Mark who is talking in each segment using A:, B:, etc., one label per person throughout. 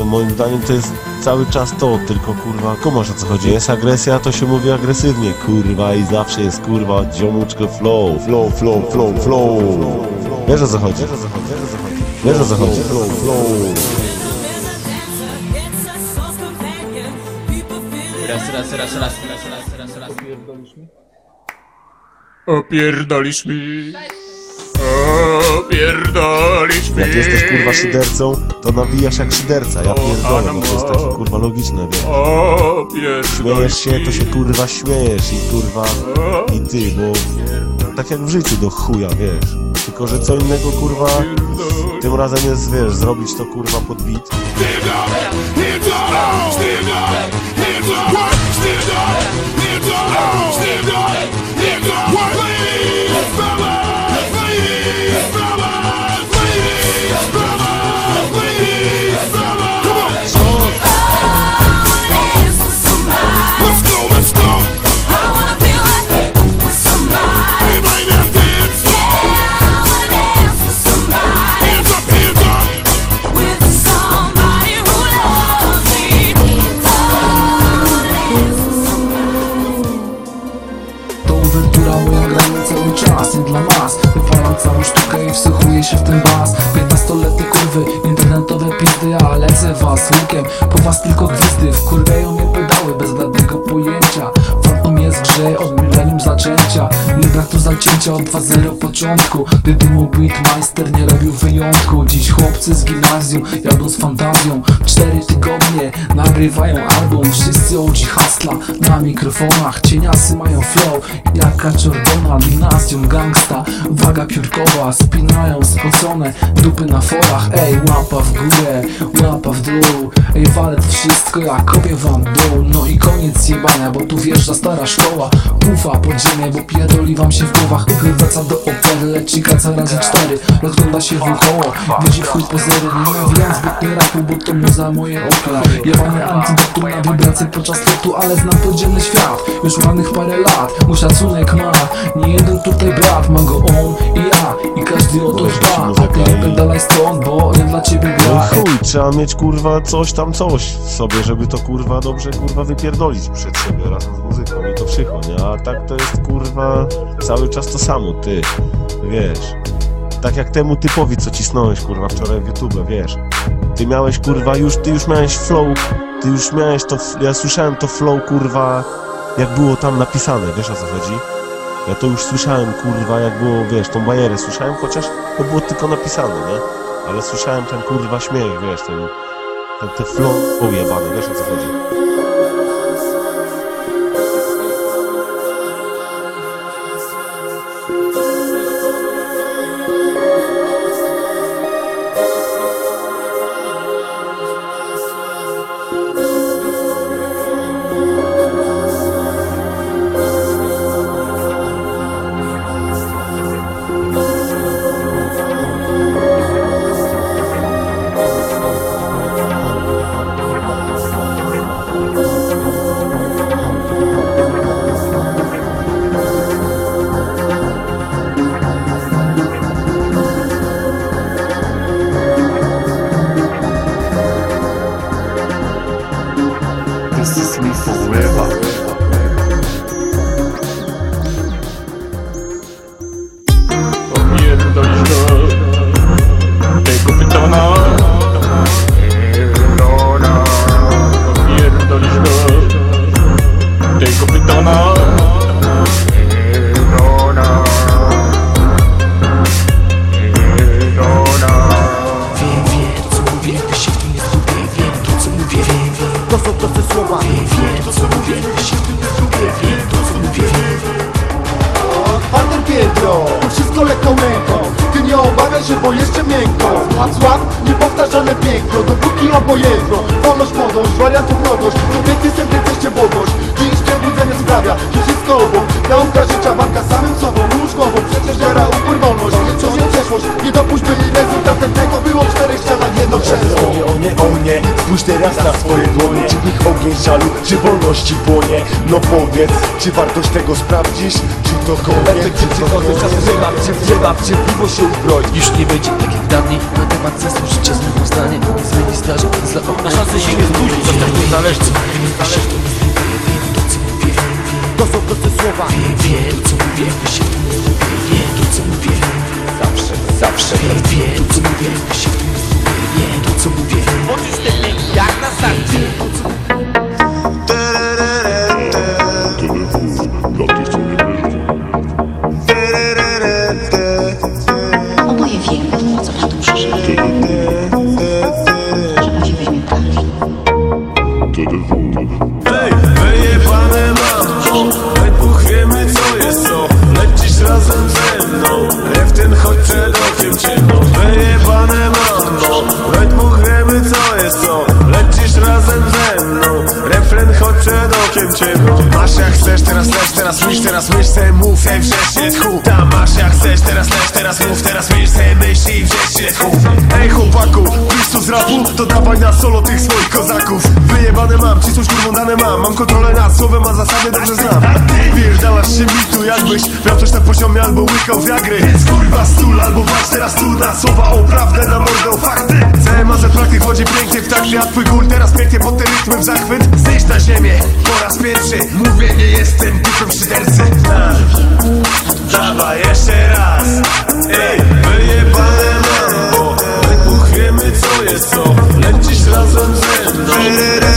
A: To moim zdaniem to jest cały czas to, tylko kurwa, kumasz o co chodzi. Jest agresja, to się mówi agresywnie, kurwa i zawsze jest kurwa dziomuczko flow, flow, flow, flow, flow. Wiesz o co chodzi? Wiesz o co chodzi? Flow, flow.
B: Raz, raz, raz, raz, raz, raz, raz, raz.
C: Opierdolisz mi. Opierdolisz mi.
A: Jak jesteś kurwa szydercą, to nawijasz jak szyderca, ja pierdolę, no to jest takie kurwa logiczne, wiesz. Śmiejesz się, to się kurwa śmiejesz i kurwa i ty, bo tak jak w życiu do chuja, wiesz. Tylko, że co innego kurwa, tym razem jest, wiesz, zrobić to kurwa pod.
D: Let's
E: Moja gramy cały czas, nie dla mas Wypalam całą sztukę i wsłuchuję się w ten bas. 15-letnie kurwy, internetowe pizdy Ja lecę was łukiem, po was tylko gwizdy Wkurwiają mnie pedały bez żadnego pojęcia Jest grze od milenium zaczęcia. Nie brak tu zacięcia od 2-0 początku. Gdyby mu beatmeister nie robił wyjątku. Dziś chłopcy z gimnazjum jadą z fantazją. Cztery tygodnie nagrywają album. Wszyscy OG hasla na mikrofonach. Cieniasy mają flow jak kaczordona Gimnazjum gangsta, waga piórkowa. Spinają spocone dupy na forach. Ej, łapa w górę, łapa w dół. Ej, walet wszystko, ja kopię wam dół. No i koniec jebania, bo tu wjeżdża stara szkoła Ufa podziemie, bo pierdoli wam się w głowach. Uchyl wraca do opery, leci kaca razy cztery. Rozgląda się wokoło, widzi w chuj pozery Nie nawijam zbytnio rapu, bo to muza moje okna Jebany antydoktor na wibracje podczas lotu Ale znam podziemny świat, już ładnych parę lat Mój szacunek ma, nie jeden tutaj brat Ma go on i ja, i każdy o to dba. A ty pedalaj stąd, bo nie dla ciebie
A: No
E: gra
A: i chuj, trzeba mieć kurwa coś tam coś w sobie, żeby to kurwa dobrze kurwa wypierdolić przed siebie razem z muzyką. I to przycho, nie? A tak to jest kurwa cały czas to samo, ty, wiesz. Tak jak temu typowi, co cisnąłeś kurwa wczoraj w YouTube, wiesz. Ty miałeś kurwa już, ty już miałeś flow, ty już miałeś to, ja słyszałem to flow kurwa, jak było tam napisane, wiesz o co chodzi? Ja to już słyszałem kurwa, jak było, wiesz, tą bajerę słyszałem, chociaż to było tylko napisane, nie? Ale słyszałem ten kurwa śmiech, wiesz, ten, ten, ten flow ujebany, wiesz o co chodzi?
F: Bo jeszcze miękko. Ład, niepowtarzane piękno. Dopóki obojętno Wolność, młodość, wariantów mnogość Kobiety sentenceście błogość Dziś przebudzenie sprawia, że wszystko obok. Nauka
G: czy wolności płonie? No powiedz, czy wartość tego sprawdzisz? Czy to koniec, czy to koniec?
H: Trzeba, trzeba w cierpliwość się uzbroić. Już nie będzie tak jak dawniej. Na temat sensu życia zmienią zdanie Nie zmieni zdarzeń, dla okna.
I: Niezależni
G: To są proste słowa.
J: Wie to co mówię, się wie to co mówię.
I: Zawsze, zawsze.
J: Wie to co mówię, się wie to co mówię.
K: Oboje
L: rapu? To dawaj na solo tych swoich kozaków. Wyjebane mam, ci coś kurwą dane mam. Mam kontrolę nad słowem, a zasady dobrze znam. Pierdalasz się mi tu jakbyś Miał coś na poziomie albo łykał wiagry kurwa stul, albo patrz teraz tu na słowa o prawdę, na mordę fakty. CMA ze praktyk wchodzi pięknie w takcie A twój gól teraz pięknie pod te rytmy w zachwyt. Zejść na ziemię, po raz pierwszy. Mówię, nie jestem typem szydercy. Dawaj jeszcze raz. Ej, wyjebane dwóch wiemy co jest co. Lecisz razem ze mną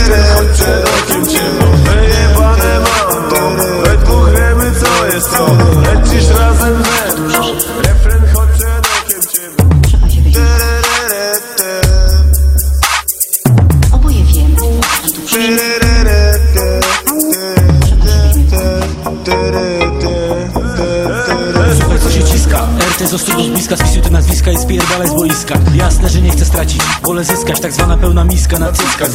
M: Wolę zyskać, tak zwana pełna miska na cyckach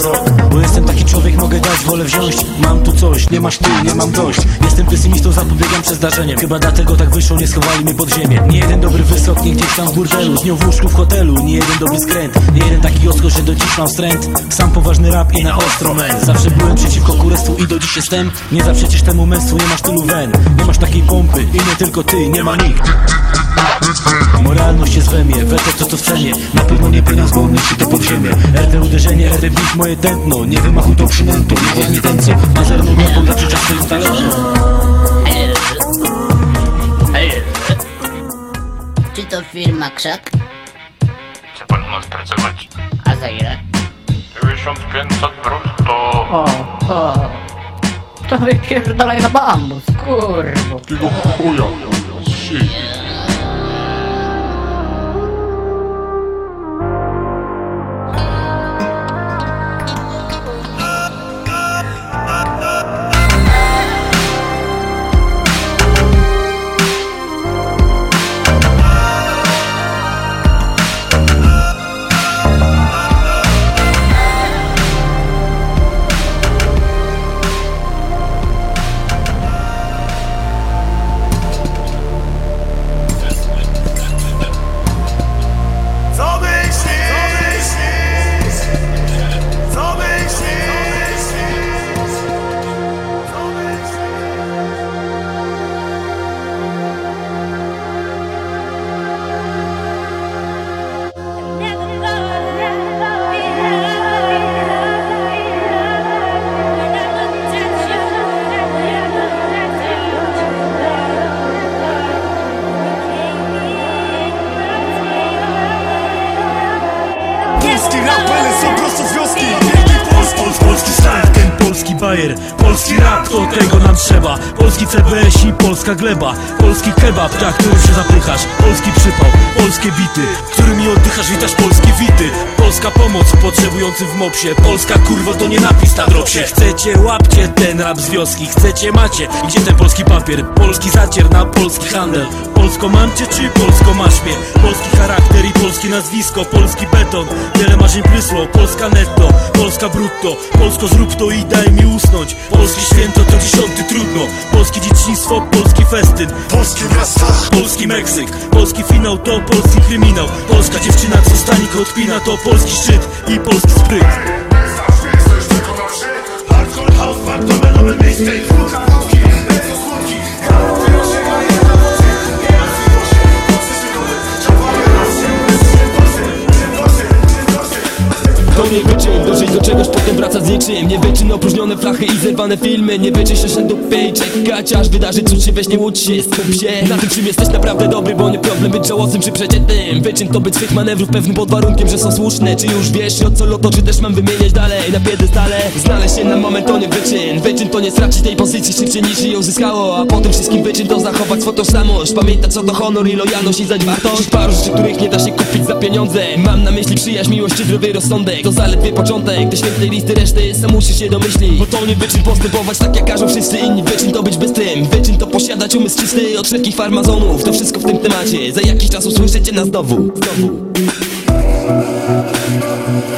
M: Bo jestem taki człowiek, mogę dać, wolę wziąć. Mam tu coś, nie masz ty, nie mam dość. Jestem pesymistą, zapobiegam przez zdarzeniem. Chyba dlatego tak wyszło, nie schowali mnie pod ziemię. Nie jeden dobry wysok, nie gdzieś tam w burdelu. Z nią w łóżku w hotelu, nie jeden dobry skręt. Nie jeden taki oskos, że do dziś mam wstręt Sam poważny rap i na ostro men Zawsze byłem przeciwko kurestwu i do dziś jestem. Nie za przecież temu męstwu, nie masz tylu wen. Nie masz takiej pompy i nie tylko ty, nie ma nikt. Moralność jest we mnie, to co w cenie Pewno nie bo myśli to podziemie RT uderzenie, RT beat moje tętno Nie wymachuj tą przynętą, nie weźmie ten co Ma zerną łapą dla czas swoim talerzem
H: Czy to firma Krzak?
I: Chce pan u nas pracować?
H: A za ile?
I: 1500 brutto
H: O, o. To wypierdolaj na bambus, kurwo.
I: Tego chuja Si.
G: Polski
N: bajer Polski rap, to tego nam trzeba. Polski CBS i polska gleba. Polski kebab, tak, którym się zapychasz. Polski przypał, polskie bity. Którymi oddychasz, witasz polskie wity. Polska pomoc potrzebującym w mopsie. Polska kurwo to nie napis na dropsie. Chcecie, łapcie ten rap z wioski. Chcecie, macie, gdzie ten polski papier? Polski zacier na polski handel. Polsko mam cię, czy polsko masz mnie? Polski charakter i polskie nazwisko. Polski beton, wiele marzeń prysło Polska netto, Polska brutto. Polsko zrób to i daj mi usnąć Polskie święto to dziesiąty trudno. Polskie dzieciństwo, polski festyn.
G: Polski miasta.
N: Polski Meksyk, polski finał to polski kryminał. Polska dziewczyna co stanik odpina to polski szczyt i polski spryt.
G: Hardcore house, fuck to menowe miejsce i
L: niego do
O: do czegoś potem wraca z niczym. Nie wyczyn opróżnione flachy i zerwane filmy Nie wyczyn się do pay, czekać aż wydarzy cud się weź nie łudź się Skup się. Na tym czym jesteś naprawdę dobry Bo nie problem być żałosnym czy przeciętnym. Wyczyn to być swych manewrów pewnym pod warunkiem, że są słuszne. Czy już wiesz o co loto, czy też mam wymieniać dalej? Na piedestale znaleźć się na moment to nie wyczyn. Wyczyn to nie stracić tej pozycji szybciej niż ją zyskało. A po tym wszystkim wyczyn to zachować swą tożsamość. Pamiętać co to honor i lojalność i zaś Paru rzeczy, których nie da się kupić za pieniądze. Mam na myśli przyjaźń, miłość i zdrowy rozsądek. To zaledwie początek, do świętej listy reszty Sam musisz się domyślić. Bo to nie wyczyn postępować tak jak każą wszyscy inni. Wyczyn to być bystrym, wyczyn to posiadać umysł czysty Od wszelkich farmazonów, to wszystko w tym temacie. Za jakiś czas usłyszycie nas znowu, znowu.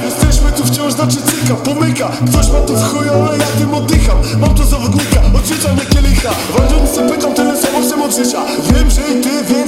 G: Jesteśmy tu wciąż na cyka, pomyka. Ktoś ma tu w chuj, ale ja tym oddycham. Mam tu zawodnika, odrzucam jak kielicha. Walczą se pytam, tyle samo chcę od życia Wiem, że i ty, wiem,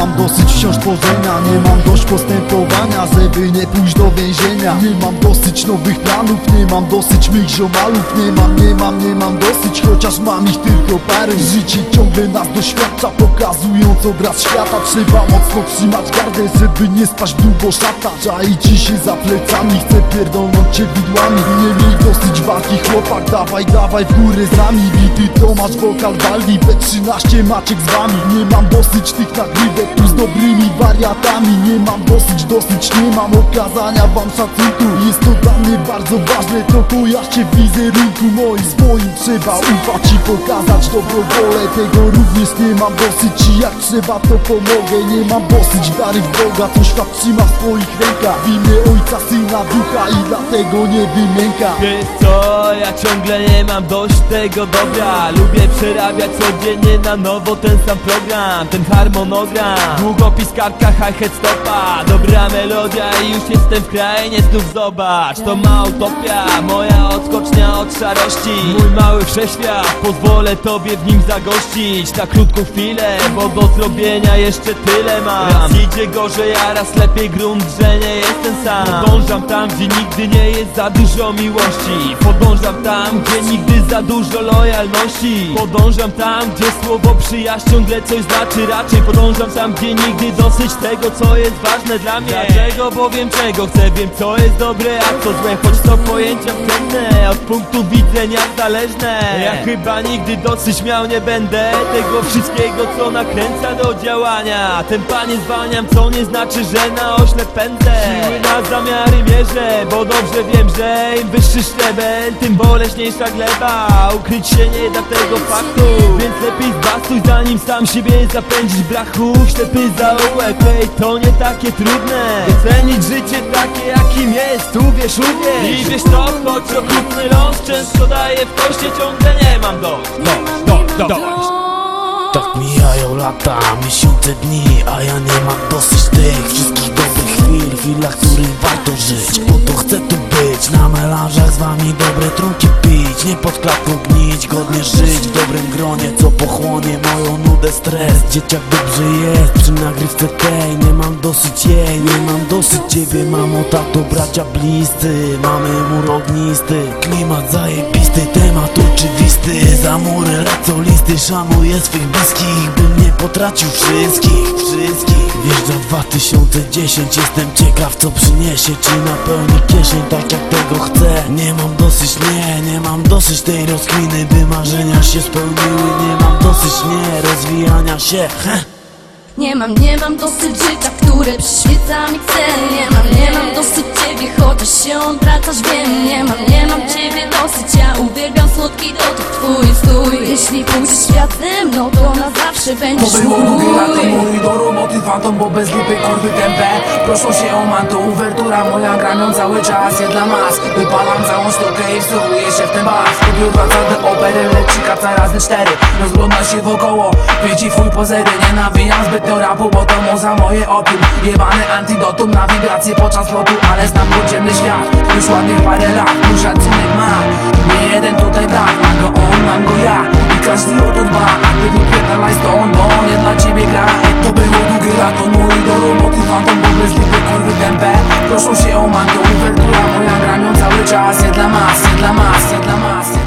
P: mam dosyć wciąż tworzenia Nie mam dość postępowania, żeby nie pójść do więzienia. Nie mam dosyć nowych planów, nie mam dosyć mych ziomalów Nie mam, nie mam, nie mam dosyć, chociaż mam ich tylko parę. Życie ciągle nas doświadcza, pokazując obraz świata. Trzeba mocno trzymać gardę, żeby nie spaść w długo szata. Czai ci się za plecami, chcę pierdolnąć cię widłami. Nie miej dosyć walki chłopak, dawaj, dawaj w górę z nami. Bity Tomasz, wokal Waldi, B13 Maciek z wami. Nie mam dosyć tych nagrywek tu z dobrymi wariatami Nie mam dosyć, dosyć, nie mam okazania wam szacunku. Jest to dla mnie bardzo ważne, to kojarzcie w wizerunku moim Swoim trzeba ufać i pokazać dobrą wolę. Tego również nie mam dosyć i jak trzeba to pomogę. Nie mam dosyć wiary w Boga, co świat trzyma w swoich rękach. W imię Ojca, Syna, Ducha i dlatego nie wymiękam
O: Wiesz co, ja ciągle nie mam dość tego dobra. Lubię przerabiać codziennie na nowo ten sam program Ten harmonogram Długopis, kartka, hi-hat, stopa. Dobra melodia i już jestem w krainie znów zobacz. To ma utopia, moja odskocznia od szarości. Mój mały wszechświat, pozwolę tobie w nim zagościć. Na krótką chwilę, bo do zrobienia jeszcze tyle mam. Raz idzie gorzej, a raz lepiej grunt, że nie jestem sam. Podążam tam, gdzie nigdy nie jest za dużo miłości. Podążam tam, gdzie nigdy za dużo lojalności. Podążam tam, gdzie słowo przyjaźń ciągle coś znaczy. Raczej podążam tam, gdzie nigdy dosyć tego, co jest ważne dla mnie. Dlaczego? Bo wiem czego chcę, wiem co jest dobre, a co złe Choć to pojęcia wstępne, od punktu widzenia zależne. Ja chyba nigdy dosyć miał nie będę Tego wszystkiego, co nakręca do działania. Ten panie zwalniam, co nie znaczy, że na oślep pędzę. Siły na zamiary mierzę, bo dobrze wiem, że im wyższy szczebel, tym boleśniejsza gleba. Ukryć się nie da tego faktu, więc lepiej zbastuj zanim sam siebie zapędzić brachu Ślepy zaułek, hej, to nie takie trudne. Docenić życie takie jakim jest, uwierz, uwierz. I wiesz to, choć okrutny los często daje w koście Ciągle nie mam dość, dość, dość, dość.
Q: Tak mijają lata, miesiące, dni A ja nie mam dosyć tych wszystkich dobrych chwil Chwilach, których warto żyć. Po to chcę tu być Na melanżach z wami dobre trunki pić. Nie pod klatką gnić, godnie żyć W dobrym gronie, co pochłonie moją nudę, stres. Dzieciak dobrze jest przy nagrywce tej Nie dosyć jej, nie mam dosyć ciebie Mamo, tato, bracia bliscy Mamy mur ognisty Klimat zajebisty, temat oczywisty Za mury lecą listy Szanuję swych bliskich Bym nie potracił wszystkich, wszystkich. Wjeżdża 2010 Jestem ciekaw co przyniesie Czy napełni kieszeń tak jak tego chcę. Nie mam dosyć, nie, nie mam dosyć tej rozkminy By marzenia się spełniły. Nie mam dosyć, nie, rozwijania się. Heh.
D: Nie mam, nie mam dosyć życia, które przyświeca mi cel. Nie mam, nie mam dosyć ciebie, chociaż się odwracasz, wiem Nie mam, nie mam ciebie dosyć, ja uwielbiam słodki dotyk twój stój. Jeśli pójdziesz świat ze mną, to na zawsze będziesz mój.
E: mój do roboty fantom, bo bez lipy kurwy tempę. Proszą się o manto, uwertura moja gramią cały czas. Jedna mas, wypalam całą sztukę i wsłuchuję się w ten bas. Studiu wraca do opery, leci karta razy cztery. Rozgląda się wokoło, widzi twój pozery. Nie nawijam zbytnio rapu, bo to moza moje opium Jebane antidotum na wibracje podczas lotu Ale znam podziemny świat. Już ładnych parę lat Mój szacunek ma. Nie jeden tutaj brak
R: Ma go on, mam go ja. I każdy o to dba A ty wypierdalaj stąd Bo nie dla ciebie gra. To było długie lato Mój do roboty fantom Bo bez lipy kurwy dębę Proszą się o mankę Uwertura moja gramią cały czas. Nie dla mas, nie dla mas, nie dla mas.